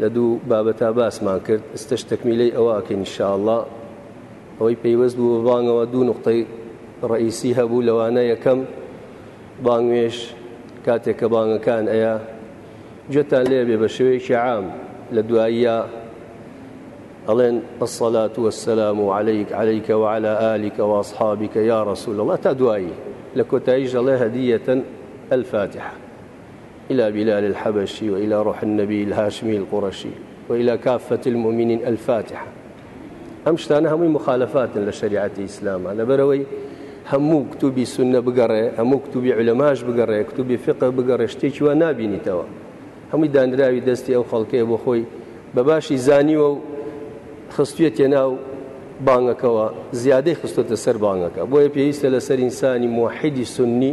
لە دوو بابەتا باسمان کرد ئستش تەکمیلەی ئەوە ئەکەین انشاءاللە ئەوەی پەیوەست بوو بانگەوە دوو نقطەی ڕئیسی هەبوو لەوانە یەکەم بانگوێش کاتێک کە بانگەکان ئەیە جێتان لێ بێ بە شێوەیەکی عام لە دواییە ئەڵێن ئەسەلات وەسەلام و عليهیک عليهیکە و على ئالیکە واصحابیکە یا ڕسول الله تا دوایی لە کۆتاییش ئەڵێ هەدیەتەن الفاتحە الی بلال الحبشی و الی روح النبی الهاشمی القرشی و الی کافة المؤمنین الفاتحە ئەم شتانە هەمووی مخالفاتن لە شریعەتی ئیسلامە لەبەرەوەی هەموو کتوبی سنە بگەڕێ هەموو کتوبی علەماش بگەڕێ کتوبی فقە بگەڕێ شتێکی وا نبینیتەوە هەمووی دانراوی دەستی ئەو خەڵکەیە بۆ خۆی بە باشی زانیوە و خستویە تێناو بانگەکەەوە زیادەی خستۆتە سەر بانگەکە بۆیە پێویستە لەسەر ئینسانی موحیدی سنی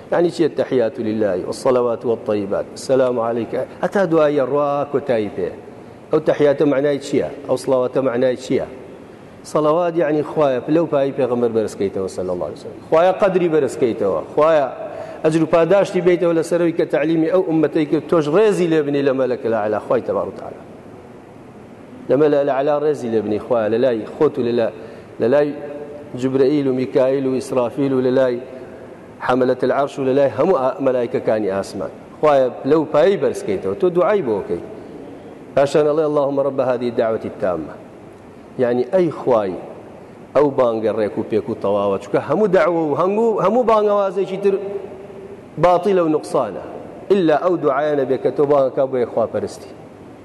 یانی چی التحیات لله والصلوات والطیبات السلام علیک هەتا دوایی ڕوا کۆتایی پێ ئەو تحیاتە معنای چییە ئەو سڵاواتە معنای چییە سەڵاوات یعنی خوایە پلە و پایی پێغمبەر بەرزکەیتەوە سەل الله وسلم خوایە قدری بەرزکەیتەوە خوایە ئەجر و پاداشتی بیتەوە لەسەرەوەی کە تعلیمی ئەو ئومەتەی کرد تۆش ڕێزی لێبنی لە مەلەکە لە علا خی تەبارتعاە لەمە لە لە علا ڕێزی لێبنی خوایە لە لای خۆت و لە لای جبرەئیل و میکایل و ئیسرافیل و لە لای حملت العرش و لە لای هەموو مەلایکەکانی ئاسمان خوایە پلە و پایی بەرز کەیتەوە تۆ دوعای بۆ بکەیت پاشان ئەڵێ اللهم رب هذه الدعوة التامة یعنی ئەی خوای ئەو بانگە ڕێک و پێک و تەواوە چکە هەموو داوە و هەموو هەموو بانگەوازێکی تر باتی لەو نقصانە إلا ئەو دوعایانە بێکە تۆ بانگەکە بۆ یەخواپەرستی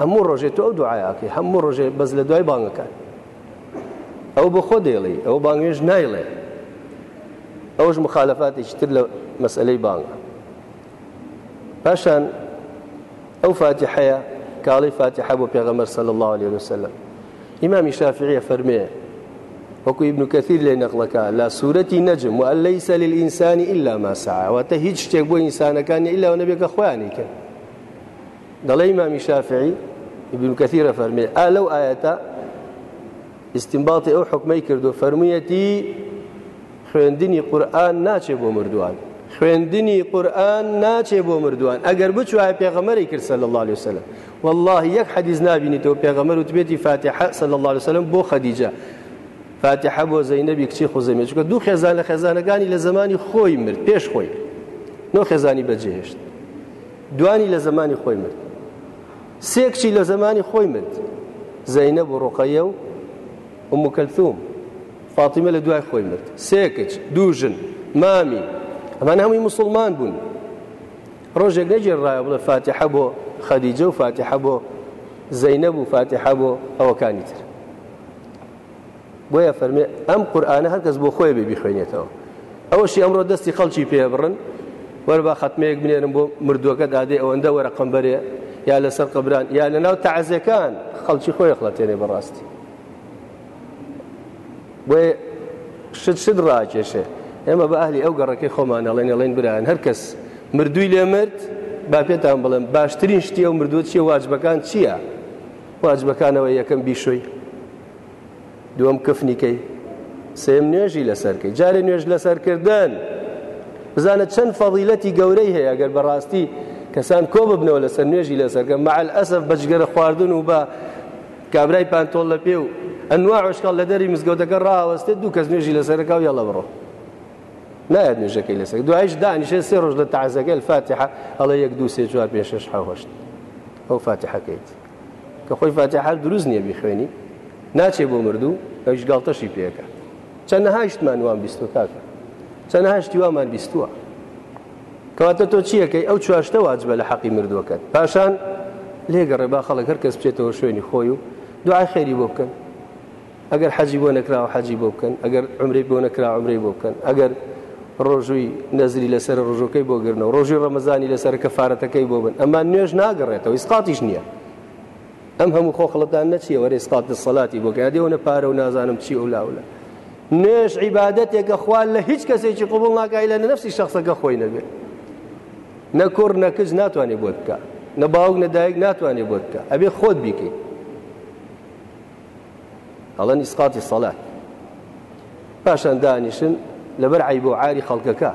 هەموو ڕۆژێ تۆ ئەو دوعای ئاکەی هەموو ڕۆژێ بەس لە دوای بانگەکان ئەو بۆ خۆ دەیڵی ئەو بانگێش نایڵێ ئەوش مخالفاتێکی تر لە مەسئلەی بانگە پاشان ئەو فاتحەیە کاڵی فاتحە بۆ پێغەمەر سەل الله عليه وسلم ئیمامی شافعیە فەرمێ وەکو ابن کەثیر لێ نەقلەکە لە سوورەتی نەجم و لەیس للئینسانی إلا ما سعى واتە هیچ شتێک بۆ ئینسانەکانی إلا و نەبێکە خۆیانی کرد دەڵێ ئیمامی شافعی ابن کەثیر فەرمێ ئا لەو ئاەتە ئیسیمباتی ئەو حکمەی کردو فەرموویەتی خوێندنی قورآن ناچێ بۆ مردووان خوێندنی قورآن ناچێ بۆ مردووان ئەگەر بچوایە پێغەمەری کرد صلی الله عليه وسلم والله یەک حەدیث نابینیتەوە پێغەمەر و توێتی فاتحە صلی الله عليه وسلم بۆ خەدیجە فاتحە بۆ زەینەبی کچی خوزەمێ چکە دوو خێزان لە خێزانەکانی لە زمانی خۆی مرد پێش خۆی نۆ خێزانی بەجێهێشت دوانی لە زەمانی خۆی مرد. سێ کچی لە زەمانی خۆی مرد. زەینەب و ڕۆقەیە و ئوم کەلثوم. فاتیمە لە دوای خۆی مرد. سێ کچ، دوو ژن، مامی. ئەمانە هەمووی موسڵمان بوون. ڕۆژێک نەگێڕرایە بڵێ فاتیحە بۆ خەدیجە و فاتیحە بۆ زەینەب و فاتیحە بۆ ئەوەکانی تر. بۆیە فەرمێ ئەم قورآانە هەرکەس بۆ خۆی بێ بیخوێنێتەوە ئەوەشی ئەمڕۆ دەستی خەڵکی پێ بڕن وەربا خەتمەیەک بنێرم بۆ مردووەکە دادێ ئەوەندە وەرە قمبەرێ یا لەسەر قبران یا لە ناو تەعزەکان خەڵکی خۆی خڵەتێنێ بەڕاستی بۆیە شت شت ڕاکێشێ ئێمە بە ئەهلی ئەو گەڕەکەی خۆمان ئەڵێن ئەڵێن برایان هەر کەس مردووی لێ مرد با پێتان بڵێم باشترین شتی ئەو مردووە چیە واجبەکان چییە؟ واجبەکانەوە یەکەم بیشۆی دووەم کفنی کەی سێم نوێژی لەسەرکەی جارێ نوێژ لەسەرکردن بزانە چەند فەضیلەتی گەورەی هەیە ئەگەر بەڕاستی کەسان کۆ ببنەوە لەسەر نوێژی لەسەرکە مەعل ئەسەف بەجگەرە خواردن و بە کابرای پانتۆڵ لە پێ و ئەنوا عشقال لە دەری مزگەوتەکە ڕاوەستێت دوو کەس نوێژی لەسەرەکە و یاڵە بڕۆ نایەت نوێژەکەی لەسەر دوایش دانیشێ سێ ڕۆژ لە تازەکە الفاتحە ئەڵە یەک دوو سێ چوار پێ شش حەوەشت ئەو فاتحە کەیت کە خۆی فاتحە هەر دروست نییە بیخوێنی ناچێ بۆ مردوو ئەوش گاڵتەشی پێەکە چەند هاشتمان وان بیستوە کاکە چەند هاشتی وامان بیستووە کەواتە تۆ چیەکەی ئەو چواشتە واجبە لە حەقی مردووەکەت پاشان لێگەڕێ با خەڵک هەر کەس بچێتەوە شوێنی خۆی و دوعای خێری بۆ بکەن ئەگەر حەجی بۆ نەکراوە حەجی بۆ بکەن ئەگەر عمرەی بۆ نەکرا عمرەی بۆ بکەن ئەگەر ڕۆژووی نەزری لەسەر ڕۆژەکەی بۆ گرنەوە ڕۆژی ڕەمەزانی لەسەر کە فارەتەکەی بۆ بن ئەمان نوێژ ناگەڕێتەوە ئیسقاتیش نییە ئەم هەموو خۆخڵەتان نەچیە وەرە ئیسقات لە سەلاتی بۆ گادێەوەە پارە و نازانم چی و لاولە نوێژ عیباەتێکە خوال لە هیچ کەسێکی قوبڵ ناکای لە نەفسی شخصەکە خۆی نەبێت نە کوڕ نە کچ ناتوانێت بۆت بکە نە باوک نە دایک ناتوانێت بۆت بکە ئەبێ خۆت بیکەیت ئەڵێن ئیسقاتی سەڵات پاشان دانیشن لەبەر عیب و عاری خەڵکەکە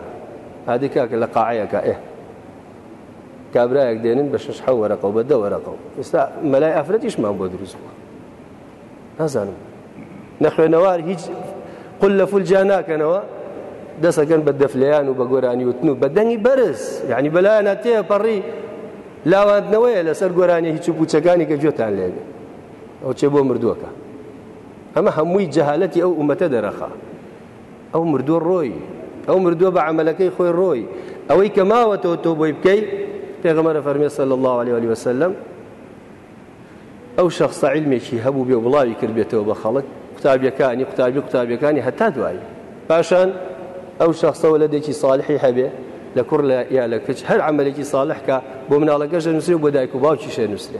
هادی کاکە لە قاعەیەەکە ئێ کابراەک دێنن بە شش حە وەرەقە و بە دە وەرەقە و ئستا مەلای ئافرەتیشمان بۆ دروست بووە نازانم نەخوێنەوار هیچ قل لە فول جا ناکەنەوە دەسەکەن بە دەفلیان و بە گۆرانی وتن و بە دەنگی بەرز یعنی بەلایەنە تێپەڕی لاواندنەوەیە لەسەر گۆرانی هیچ و پوچەکانی کە گوێتان لێبێ ئەو چێ بۆ مردووەکە ئەمە هەمووی جەهالەتی ئەو ئومەتە دەرەخا ئەو مردووە ڕۆی ئەو مردووە بە عملەکەی خۆی ڕۆی ئەوەی کە ماوەتەوە تۆ بۆی بکەی پێغەمەرە فەرمێ سەل الله عليه وعلی وسلم ئەو شخصە علمێکی هەبوو بێ بڵاوی کردبێتەوە بە خەڵک قوتابیەکانی قوتابی قوتابیەکانی هەتا دوایی پاشان ئەو شخصەوە لە دێکی ساالحی هەبێ لە کوڕ لە یا لە کچ هەر عملێکی ساالحکە بۆ مناڵەکەشە نووسێ بۆ دایک و باوکی شێ نووسێ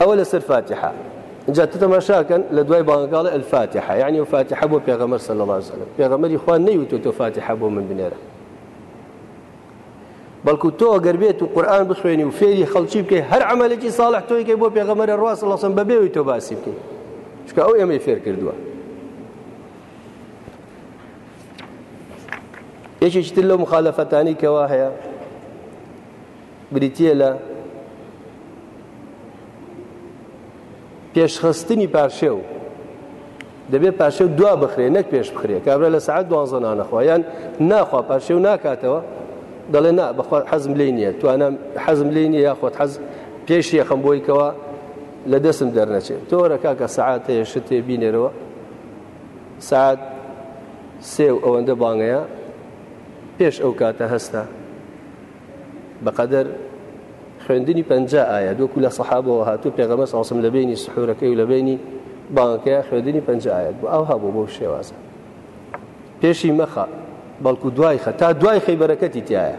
ئەوە لەسەر فاتحە جا تەماشاکەن لە دوای بانگاڵی الفاتحە یعنی و فاتحە بۆ پێغەمەر صلی الله عليه وسلم پێغەمەری خوا نەیوتو تۆ فاتحە بۆ من بنێرە بەڵکو تۆ ئەگەر بێت و قورآن بخوێنی و فێری خەڵکی بکەی هەر عملێکی ساڵح تۆیکەی بۆ پێغەمەرە ڕاست لەسم بەبێەوەی تۆ باسی بکەی چکە ئەو ئێمەی فێر کردووە یەکێکی تر لەو مخالەفەتانی کەوا هەیە بریتییە لە پێشخستنی پارشێو دەبێت پارشێو دوا بخرێ نەک پێش بخرێ کابرا لە سعات دوازە نانەخوا یان ناخوا پارشێو ناکاتەوە دەڵێ نا بەخوا حەزم لێ نییە توانە حەزم لێ نیە یاخۆت حەز پێش یەخەم بۆیکەوە لە دەستم دەرنەچێت تۆرە کاکە سعات هەیە شت تێ بینێرەوە سعات سێ و ئەوەندە بانگەیە پێش ئەو کاتە هەستە بەقەدەر خوێندنی پەنجا ئایا دوکو لە سەحابەوە هاتوو پێغەمە ساسم لە بینی سحورەکەی و لە بینی بانکەیە خوێندنی پەنجا ئاەت بۆ ئەو هەبوو بۆ شێوازە پێشی مەخە بەڵکو دوای خە تا دوای خەی بەرەکەتی تایە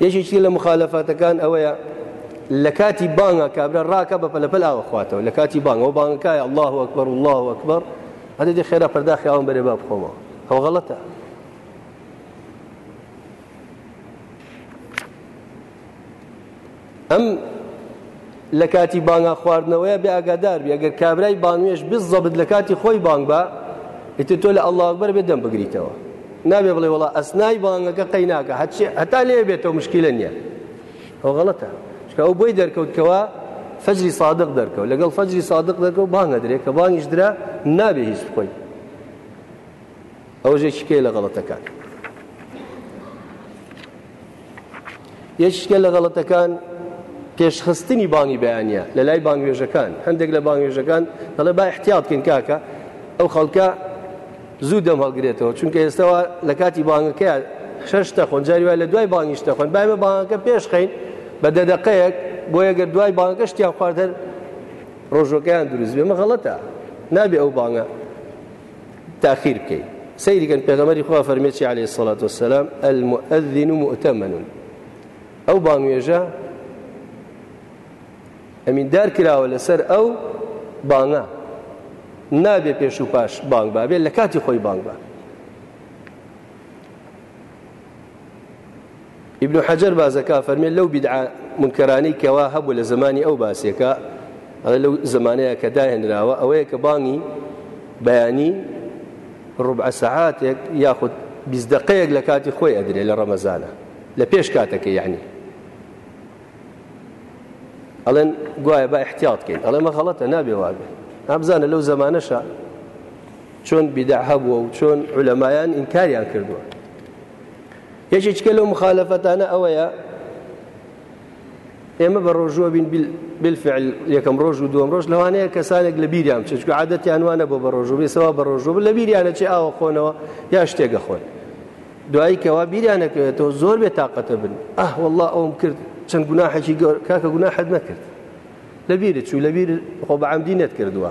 یەکێکی تر لە مخالەفاتەکان ئەوەیە لە کاتی بانگە کابرا ڕاکە بە پەلەپەل ئاوە خواتەوە لە کاتی بانگەوە بانگەکایە الله ئەکبەر الله ئەکبەر هەدە دێ خێرا پەرداخی ئەوم بەرێ با بخۆمەوە ئەو غەڵەتە ئەم لە کاتی بانگا خواردنەوەیە بێ ئاگادار بی ئەگەر کابرای بانوێش بزەبت لە کاتی خۆی بانگ بە ئیتر تۆ لە ئەڵڵا ئەکبەر بێ دەم بگریتەوە نابێ بڵێ وڵا ئەسنای بانگەکە قەی ناکە هەچی هەتا لێ بێتەوە مشکیلە نییە ئەو غەڵەتە چکە ئەو بۆی دەرکەوتکەوە فەجری صادق دەرکەوت لەگەڵ فەجری صادق دەرکەوت بانگە درێ کە بانگیش درا نابێ هیچ بخۆی ئەوژێکی کێ لە غەڵەتەکان یەکێکە لە غەڵەتەکان پێشخستنی بانگی بەیانە لە لای بانگوێژەکان هەندێک لە بانگێژەکان دەڵێ با احتیاط بکەین کاکە ئەو خەڵکە زوو دەم هەڵگرێتەوە چونکە ئێستاوە لە کاتی بانگەکە شەشتە خۆنجاری وای لە دوای بانگیشتە خۆن بایمە بانگەکە پێش خەین بە دەدەقەیەک بۆ یەگەر دوای بانگەکە شتیان خواردەر ڕۆژەکەیان دروست بێمە غەڵەتە نابێ ئەو بانگە تاخیر بکەی سەیری کەن پێغەمەری خوا فەرمێکی عليه الصلاة والسلام المؤذن مؤتمن ئەو بانوێژە ئەمیندار کراوە لەسەر ئەو بانگە نابێ پێش و پاش بانگ بابێت لە کاتی خۆی بانگ بە ئیبن حەجەر بازەکە ئەفەرمێت لەو بیدعە منکەرانەی کەوا هەبوو لە زمانی ئەو باسێکە ئەڵێ لەو زمانەیە کە داهێنراوە ئەوەیە کە بانگی بەیانی ڕوبع سەعاتێک یاخود بیست دقەیەک لە کاتی خۆی ئەدرێ لە ڕەمەزانە لە پێش کاتەکە یعنی ئەڵێن گوایە بە احتیاط کەین ئەڵێ مە غەڵەتە نابێ واگە ئابزانە لەو زمانەشە چۆن بیدا هەبووە و چۆن علەمایان ئینکاریان کردووە یەکێکیکە لەو مخالەفەتانە ئەوەیە ئێمە بە ڕۆژوە بین بالفعل یەکەم ڕۆژ و دووەم ڕۆژ لەوانەیە کەسانێک لە بیریان چچکە عادەتیان وانە بۆ بە ڕۆژوبێ سەوا بە ڕۆژوب لە بیریانە چێ ئاوە خۆنەوە یا شتێگە خۆن دوایی کەوا بیریانەکەوێتەوە زۆر بێ تااقەتە بن ئەه والله ئەوم کرد چەند گوناحێکی گەور کاکە گونا حەد نەکرد لەبیرت چوو لەبیر خۆ بە عمدی نەت کردووە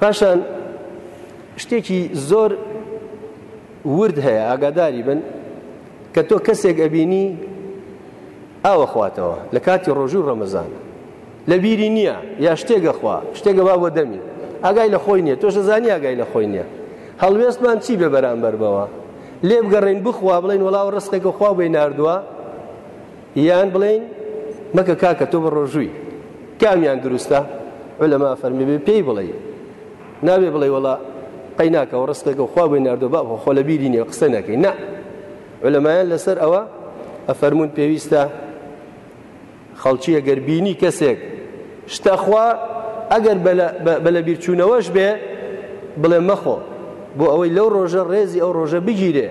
پاشان شتێکی زۆر ورد هەیە ئاگاداری بن کە تۆ کەسێک ئەبینی ئاوە خواتەوە لە کاتی ڕۆژوو ڕەمەزان لە بیری نییە یا شتێگە خوا شتێگە با بۆ دەمی ئاگای لە خۆی نییە تۆش زانانی ئاگای لە خۆی نییە هەڵوێستمان چی بێ بەرامبەر بەوە لێ بگەڕین بخوا بڵین وڵاو ڕستێکە خوا بی نردووە یان بڵێین مەکە کاکە تۆ بەڕۆژووی کامیان دروستە علەما فەرمی بێ پێی بڵێ نابێ بڵێ وڵا قەیناکەەوە ڕستێکە خوا بۆی نردۆ با خۆ لە بیری نیە قسە نەکەی نا علەمایان لەسەر ئەوە ئەفەرمونون پێویستە خەڵکی ئەگەر بینی کەسێک شتە خوا ئەگەر بە لەبیرچوونەوەش بێ بڵێ مەخۆ بۆ ئەوەی لەو ڕۆژە ڕێزی ئەو ڕۆژە بگیرێ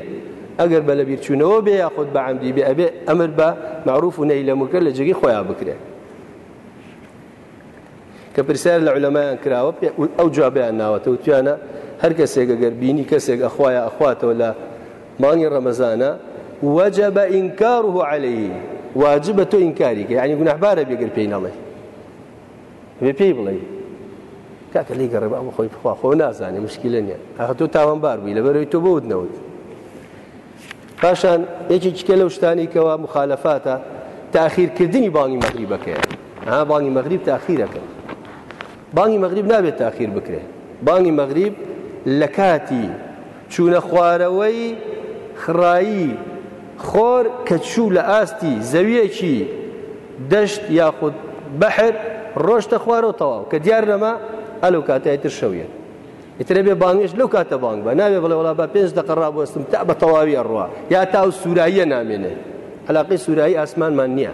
ئەگەر بە لەبیرچوونەوە بێ یاخود بە عەمدی بێ ئەبێ ئەمر بە معروف و نەی لە منکر لە جێگەی خۆیان بکرێ کە پرسیار لە علەمایان کراوە ئەو جوابیان ناوەتە وتیانە هەر کەسێک گەر بینی کەسێک ئەخوایە ئەخواتەوە لە مانگی ڕەمەزانە وجب انکاره علیه واجبە تۆ ئینکاری کە یعنی گوناحبارە بێ گەر پێی نەڵێ بێ پێی بڵێ کاکە لی گەڕێ بە خۆی بخوا خۆ نازانێ مشکلە نیە ئەخە تۆ تاوانبار بووی لەبەرەوەی تۆ بۆت نەوت پاشان یەکی چکە لەو شتانی کەوا مخالفاتە تاخیرکردنی بانگی مەغریبەکەیە ها بانگی مەغریب تاخیرەکە بانگی مەغریب نابێت تاخیر بکرێت بانگی مەغریب لە کاتی چوونە خوارەوەی خڕایی خۆر کە چوو لە ئاستی زەویەکی دەشت یاخود بەحر ڕۆشتە خوارەوە تەواو کە دیار نەما ئەلو کاتای تر شەویە ئیترە بێ بانگێش لەو کاتە بانگ بە ناوێ بڵێ وڵا بە پێنج دقە ڕابوەستم تا بە تەواوی ئەڕوا یا تا و سووراییە نامێنێ علاقی سوورایی ئاسمانمان نییە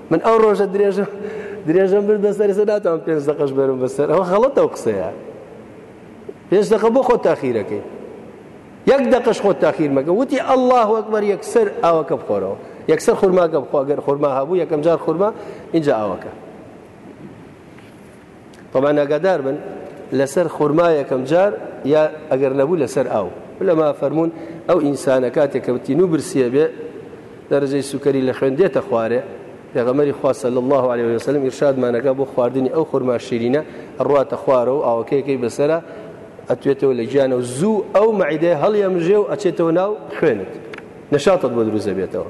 من ئەو ڕۆژە درێژە درێژەم برد بەسەر ئێستا ناتوان پێنج دەقەش بەرم بەسەر ئەوە غەڵەتە ئەو قسەیە پێنج دەقە بۆ خۆت تاخیرەکەی یەک دەقەش خۆت تاخیر مەکە وتی ئەلله وەکبەر یەکسەر ئاوەکە بخۆرەوە یەکسەر خورماکە بخۆ گەر خورما هەبوو یەکەم جار خورما اینجا ئاوەکە تەبعەن ئاگادار بن لەسەر خورما یەکەم جار یا ئەگەر نەبوو لەسەر ئاو لەما فەرمونون ئەو ئینسانە کاتێک کەوتین و برسیە بێ دەرەجەی سوکەری لە خوێن دێتە خوارێ پێغەمەری خواسە لە الله عليه وسلم ئرشادمانەکە بۆ خواردنی ئەو خورما شیرینە ڕاتە خوارە و ئاوەکەیەکەی بەسرە ئەتوێتەوە لە گیانە و زوو ئەو معیدەیە هەڵیە مژێ و ئەچێتەوە ناو خوێنت نەشاتت بۆ دروزە بێتەوە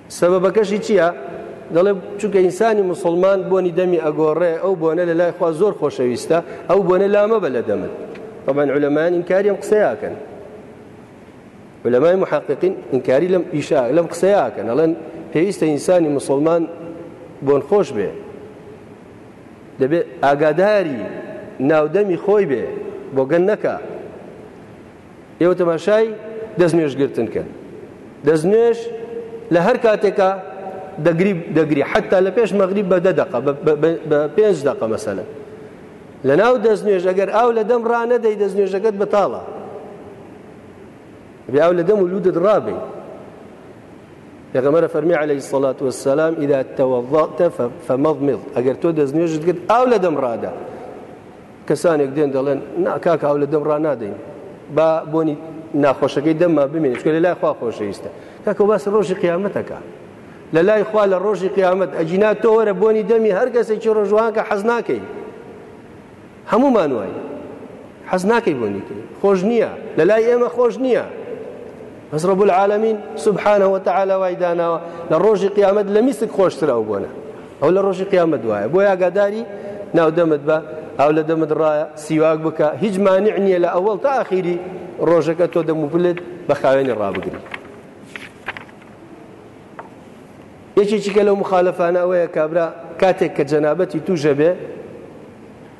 سەبەبەکەشی چییە؟ دەڵێ چونکە ئینسانی مسلمان بۆنی دەمی ئەگۆڕێ ئەو بۆنە لە لای خوا زۆر خۆشەویستە ئەو بۆنە لامە بە لە دەمت طبعا علەمان ئینکاری ئەم قسەیەکەن علەمای محققین ئینکاری لەم ئیشا لەم قسەیەکەن ئەڵێن پێویستە ئینسانی مسلمان بۆن خۆش بێ دەبێت ئاگاداری ناودەمی خۆی بێ بۆگەن نەکە ئێوە تەماشای دەستنوێژ گرتن کەن دەستنوێژ لە هەر کاتێکە دەگری دەگری حتا لە پێش مەغریب بە دە دقە بە پێنج دقە مەسەلە لە ناو دەستنوێژ ئەگەر ئاو لە دەم ڕانەدەی دەستنوێژەکەت بەتاڵە بێ ئاو لە دەم و لوودت ڕابێ پێغەمەرە فەرمی عليه الصلاة والسلام إذا توضأت فمضمض ئەگەر تۆ دەستنوێژت کرد ئاو لە دەم ڕادە کەسانێک دێن دەڵێن نا کاک ئاو لە دەم ڕانادەین با بۆنی ناخۆشەکەی دەممان بمێنێت چکە لە لای خوا خۆشەویستە کاکە باسی ڕۆژی قیامەتەکە لە لای خوا لە ڕۆژی قیامەت ئەجینا تۆ وەرە بۆنی دەمی هەر کەسێکی ڕۆژوانکە حەز ناکەی هەمومان وای حەز ناکەی بۆنیکەی خۆش نییە لە لای ئێمە خۆش نییە بەس رب العالمین سبحانە وتعالی وای داناوە لە ڕۆژی قیامەت لە میسک خۆشترە ئەو بۆنە ئەو لە ڕۆژی قیامەت وایە بۆ یاگاداری ناو دەمت بە ئەو لە دەمت ڕایە سیواک بکە هیچ مانع نییە لە ئەوەڵ تا ئاخیری ڕۆژەکە تۆ دەم و بلت بە خاوێنی ڕابگری یەکێکی کە لەو مخالفانە ئەوەیە کابرا کاتێک کە جەنابەتی توژە بێ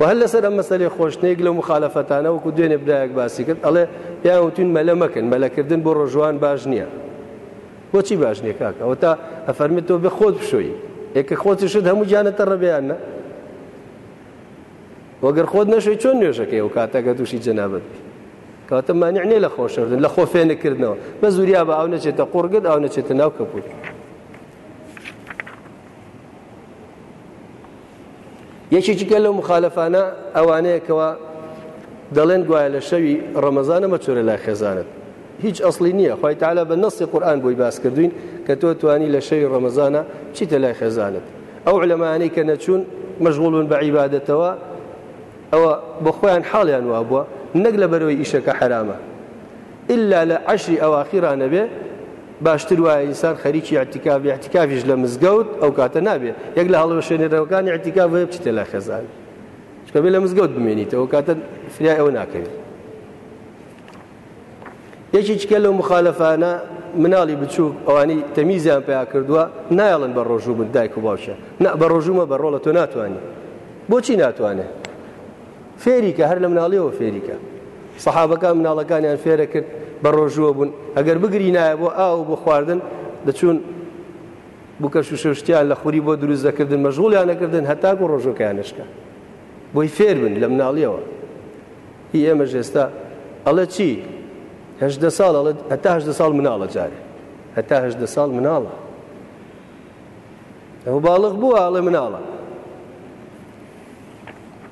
و هەر لەسەر ئەم مەسەلەی خۆشتنێک لەو مخالەفەتانە وەکو دوێنێ برایەک باسی کرد ئەڵێ پێیان وتوین مەلە مەکەن مەلەکردن بۆ ڕۆژوان باش نییە بۆچی باش نییە کاکە ئەوە تا ئەفەرمێت تۆ بێ خۆت بشۆی ئێکە خۆتی شت هەموو گیانەتە ڕەبیانە وەگەر خۆت نەشوی چۆن نوێژەکەی و کاتەکە تووشی جەنابەت کاتە مانیع نییە لە خۆشردن لە خۆ فێنکردنەوە بە زوریا بە ئەو نەچێتە قوڕگت ئەو نەچێتە ناو کەپوت یەکێکی کە لەو مخالفانە ئەوانەیە کەەوە دەڵێن گوایە لە شەوی ڕەمەزانە مەچۆرە لای خێزانت هیچ ئەسلی نییە خی تعالا بە نەسی قورآان بۆی باس کردوین کە تۆ توانی لە شەوی ڕەمەزانە چیتە لای خێزانت ئەو لەمانەی کە نەچوون مەژغولون بە عیباەتەوە ئەوە بە خۆیان حاڵیان وابووە نەک لە بەرەوەی ئیشەکە حرامە ئیلا لە عەشری ئەواخیرا نەبێ باشتر وایە ئینسان خەریکی ئیعتیکاف بێ ئیعتیکافیش لە مزگەوت ئەو کاتە نابێ یەک لە هەڵوەشێنەرەوەکانی ئیعتیکاف بۆیە بچیتە لای خێزان چکە بێ لە مزگەوت بمێنیتەوە ئەو کاتە فریای ئەوە ناکەوێت یەکی چکە لەو مخالەفانە مناڵی بچووک ئەوانی تەمیزیان پیا کردووە نایڵن بە ڕۆژوو بن دایک و باوشە نە بە ڕۆژوومە بە ڕۆڵە تۆ ناتوانانی بۆچی ناتوانێت فێریکە هەر لە مناڵیەوە فێریکە سەحابەکان مناڵەکانیان فێرە کرد بە ڕۆژووە بوون ئەگەر بگری نایە بۆ ئاو بۆ خواردن دەچوون بکە شوشتیان لە خوری بۆ دروست دەکردن مەژغولیان نەکردن هەتا بۆ ڕۆژەکەیان نشکە بۆی فێر بن لە مناڵیەوە هی ئێمە ژێستا ئەڵە چی هەدە ساڵ ئەڵە هەتاهدە ساڵ مناڵە جارێ هەتاهدە ساڵ مناڵە ئەو باڵغ بووە ئەڵێ مناڵە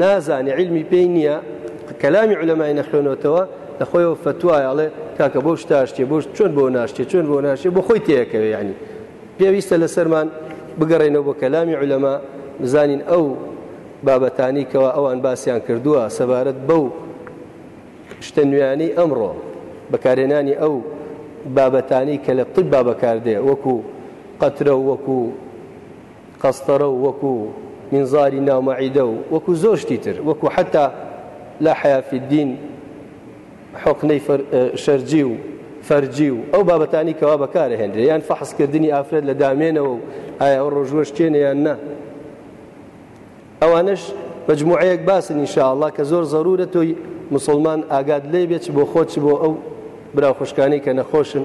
نازانێ علمی پێی نییە کەلامی علەمای نەخوێنەوەتەوە لە خۆیەوە فتوایە ئەڵێ کاکە بۆ شتاشتێ بۆ چۆن بۆ ناشتێ چۆن بۆ ناشێ بۆ خۆی تێەکەوێ ینی پێویستە لەسەرمان بگەڕێنەوە بۆ کەلامی علەما بزانین ئەو بابەتانی کەەوە ئەوان باسییان کردووە سەبارەت بەو شتە نوێیانی ئەمڕۆ بەکارێنانی ئەو بابەتانی کە لە طیبا بەکاردێ وەکو قەترە و وەکو قەستەرە و وەکو مینزاری ناو مەعیدە و وەکو زۆر شتی تر وەکو حەتا لا حیا فی الدین حوقنەی شەرجی و فەرجی و ئەو بابەتانی کەوا بەکارهێنرێ یان فەحسکردنی ئافرەت لە دامێنەوە و ئایا ئەو ڕۆژوە شتێنە یان نا ئەوانش مجموعەیەک باسن ئینشاءله کە زۆر زەرورە تۆی مسلمان ئاگاد لێ بێت بۆ خۆت بۆ ئەو برا خوشکانی کە نەخۆشن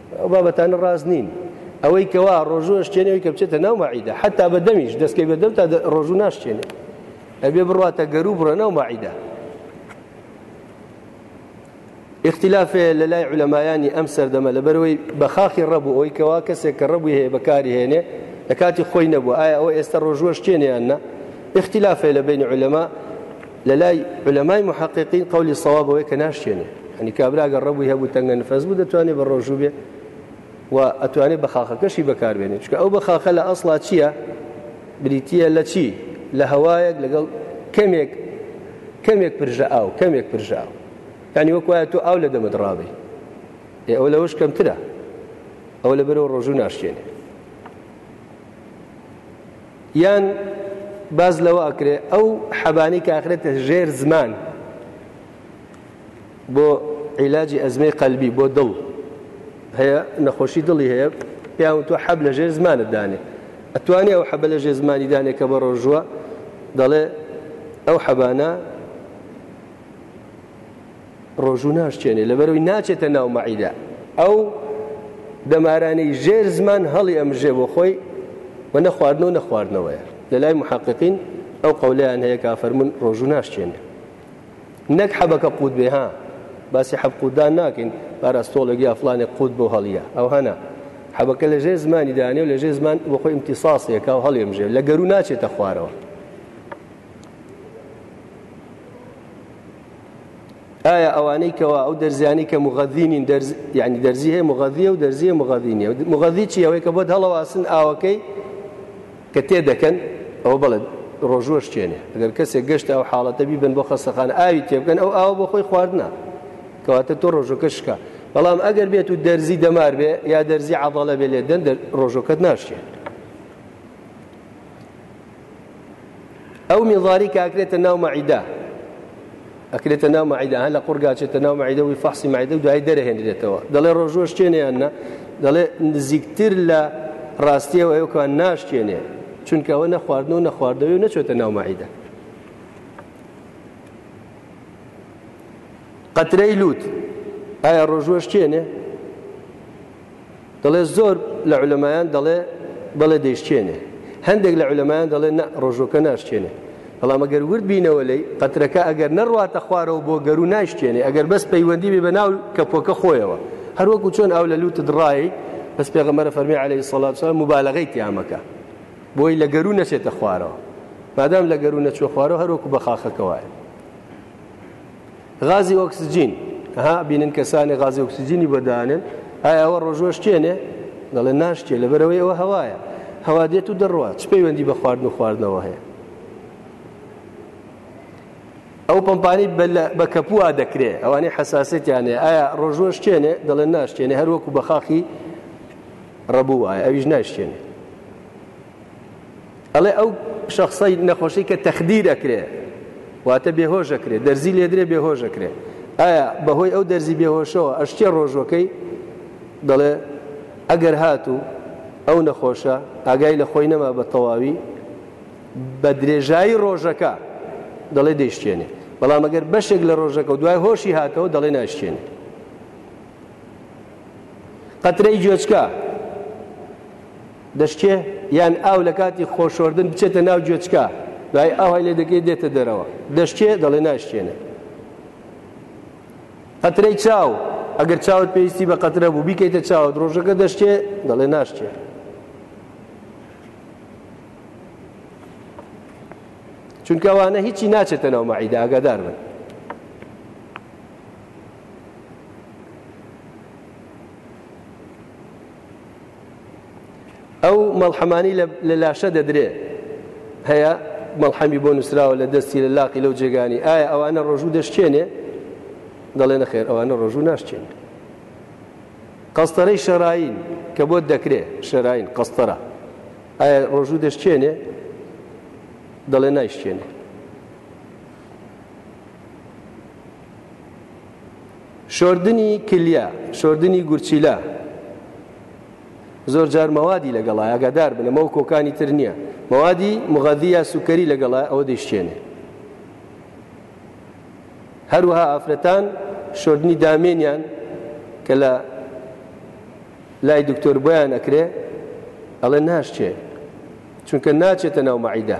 ئەو بابەتانە ڕاست نین ئەوەی کەوا ڕۆژوو ئەشتێنەوەی کە بچێتە ناو مەعیدە حتا بە دەمیش دەستکەی بە دەم تا ڕۆژوو ناشتێنێ ئەبێ بڕاتە گەرو بڕە ناو مەعیدە اختلافێ لە لای علەمایانی ئەم سەردەمە لە بەرەوەی بە خاخی ڕەبوو ئەوی کەوا کەسێک کە ڕەبووی هەیە بەکاری هێنێ لە کاتی خۆی نەبوو ئایا ئەوە ئێستا ڕۆژووە شتێنیان نە اختلافێ لە بینی علەما لە لای علەمای محققین قولی صواب ئەوەیە کە ناشتێنێ هەنی کابرا گە ڕەبووی هەبوو تەنگە نفەس بوو دەتوانێت بە ڕۆژوو بێ و ئەتوانێت بە خاخەکەشی بەکاربێنێت چکە ئەو بە خاخە لە ئەسڵا چییە بریتە لە چی لە هەوایەک لەگەڵ کەمێک کەمێک پرژە ئاو کەمێک پرژە ئاو ینی وەک وایە تۆ ئاو لە دەمەت ڕاوی ئەوە لەوەش کەمترە ئەوە لە بەرەوە ڕۆژوو ناشتێنێت یان باس لەوە ئەکرێ ئەو حەبانەی کە ئەخرێتە ژێر زمان بۆ عیلاجی ئەزمەی قەلبی بۆ دڵ هەیە نەخۆشی دڵی هەیە پیاو تۆ حەب لە ژێر زمانت دانێ ئەتوانێ ئەو حەبە لە ژێ زمانی دانێ کە بە ڕۆژووە دەڵێ ئەو حەبانە ڕۆژوو ناشکێنێ لەبەرەوەی ناچێتە ناو مەعیدا ئەو دەمارانەی ژێر زمان هەڵی ئەمژێ بۆ خۆی و نەخواردنەوە نەخواردنەوەیە لە لای محققین ئەو قەولیان هەیە کافەرمون ڕۆژوو ناشکێنێ نەک حەبەکە قووت بێ ها باسی حەب قوودان ناکەین پاراستۆڵێک یا فلانێک قووت بۆ هەڵیە ئەو هەنا حەبەکە لە ژێر زمانی دانێ و لە ژێر زمان بۆ خۆی امتیساسێکا و هەڵێمژێ لە گەرو ناچێتە خوارەوە ئایا ئەوانەی کەوا ئەو دەرزیانی کە مغەذینین دەرز یعنی دەرزی هەیە مغەذیە و دەرزیە مغەذینیە مغەذی چی ئەوەی کە بۆت هەڵەواسن ئاوەکەی کە تێ دەکەن ئەوە بڵێت ڕۆژوەش چێنێ ئەگەر کەسێک گەشت ئەو حاڵەتە بیبن بۆ خەستەخان ئاوی تێبکەن ئەو ئاوە بۆ خۆی خواردنا کەواتە تۆ ڕۆژەکە شکا بەڵام ئەگەر بێت و دەرزی دەمار بێ یا دەرزی عضڵە بێ لێ دەن ڕۆژەکەت ناشێت ئەو میزاری کە ئەکرێتە ناو مەعیدا ئەکرێتە ناو مەعیدا هەن لە قورگاچێتە ناو مەعیدە وی فەحسی مەعیدە و دوای دەرهێنرێتەوە دەڵێ ڕۆژوە شتێنیان نە دەڵێ نزیکتر لە ڕاستیەوە ئەوکان ناشتێنێ چونکە ئەوە نەخواردن و نەخواردەوەی و نەچێتە ناو مەعیدە قەترەی لووت ئایا ڕۆژوە شتێنێ دەڵێ زۆر لە عولەمایان دەڵێ بەڵێ دەیشتێنێ هەندێک لە عولەمایان دەڵێ نە ڕۆژۆکە ناشتێنێ بەڵام ئەگەر ورد بینەوە لی قەترەکە ئەگەر نەڕواتە خوارەوە بۆ گەرو ناشتێنێ ئەگەر بەس پەیوەندی بێ بە ناو کەپۆکە خۆیەوە هەروەکو چۆن ئەو لە لووت دڕایی بەس پێغەمەرە فەرمی عليه سەڵات سلام مبالغەی تیامەکە بۆی لە گەرو نەچێتە خوارەوە بادام لە گەرو نەچوە خوارەوە هەروەکو بە خاخەکەوایە غازی ئۆکسجین ها بینن کەسانی غازی ئۆکسجینی بەدانن ئایا ئەوە ڕۆژوە شتێنێ دەڵێن ناشتێ لەبەرەوەی ئەوە هەوایە هەوا دێت و دەڕوە چ پەیوەندی بە خواردن و خواردنەوە هەیە ئەو پمپانی بە کەپووا دەکرێت ئەوانەی حساسێتیانێ ئایا ڕۆژوە شتێنێ دەڵێن ناشتێنێ هەروەکو بە خاخی ڕەبوو وایە ئەویش ناشتێنێ ئەڵێ ئەو شخصی نەخۆشی کە تەخدیر ئەکرێ واتە بێهۆش ئەکرێ دەرزی لێدرێ بێهۆش ئەکرێ ئایا بەهۆی ئەو دەرزی بێهۆشەوە ئەشتێ ڕۆژوەکەی دەڵێ ئەگەر هاتوو ئەو نەخۆشە ئاگای لە خۆی نەما بە تەواوی بە درێژایی ڕۆژەکە دەڵێ دەیشتێنێ بەڵام ئەگەر بەشێک لە ڕۆژەکە و دوای هۆشی هاتەوە دەڵێ ناشتێنێ قەترەی گوێچکە دەشکێ یان ئاو لە کاتی خۆشۆردن بچێتە ناو گوێچکە دوای ئاوای لێ دەکەی دێتە دەرەوە دەشکێ دەڵێ ناشکێنێ قەترەی چاو ئەگەر چاوت پێویستی بە قەترە بوو بیکەیتە چاوە درۆژەکە دەشتێ دەڵێ ناشتێ چونکە وانە هیچی ناچێتە ناو مەعیدا ئەگادار بن ئەو مەڵحەمانی لە لاشە دەدرێ هەیە مەڵحەمی بۆ نووسراوە لە دەستی لە لاقی لەو جێگانی ئایا ئەوانە ڕۆژوو دەشتێنێ دەڵێ نەخێر ئەوانە ڕۆژوو ناشتێن قەستەرەی شەراین کە بۆت دەکرێ شەراین قەستەرە ئایا ڕۆژوو دەشتێنێ دەڵێ نایشتێنێ شۆردنی کلیە، شۆردنی گورچیلە زۆر جار مەوادی لەگەڵای ئاگادار بن ئەمە و کۆکانی تر نییە مەوادی مغەدی یا سوکەری لەگەڵای ئەوە دەیشتێنێ هەروها ئافرەتان شۆردنی دامێنیان کە لە لای دکتۆر بۆیان ئەکرێ ئەڵێ ناشچێ چونکە ناچێتە ناو مەعیدە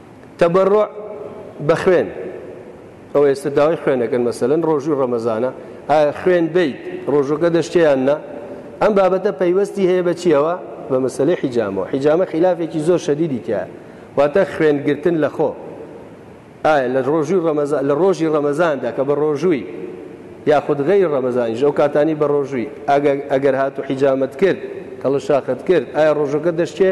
تەبەڕوع بە خوێن ئەوە ئێستا داوای خوێنەکەن مەسەلەن ڕۆژووی ڕەمەزانە ئایا خوێن بیت ڕۆژەکە دەشتیان نا ئەم بابەتە پەیوەستی هەیە بە چیەوە بە مەسلەی حیجامەوە حیجامە خلافێکی زۆر شەدیدی تیا واتە خوێنگرتن لە خۆ ئایا لە ڕۆژی ڕەمەزان لە ڕۆژی ڕەمەزاندا کە بە ڕۆژووی یاخود غیر ڕەمەزانیش ئەو کاتانی بە ڕۆژووی ئەگەر هاتو حیجامت کرد کەڵە شاخت کرد ئایا ڕۆژەکە دەشتێ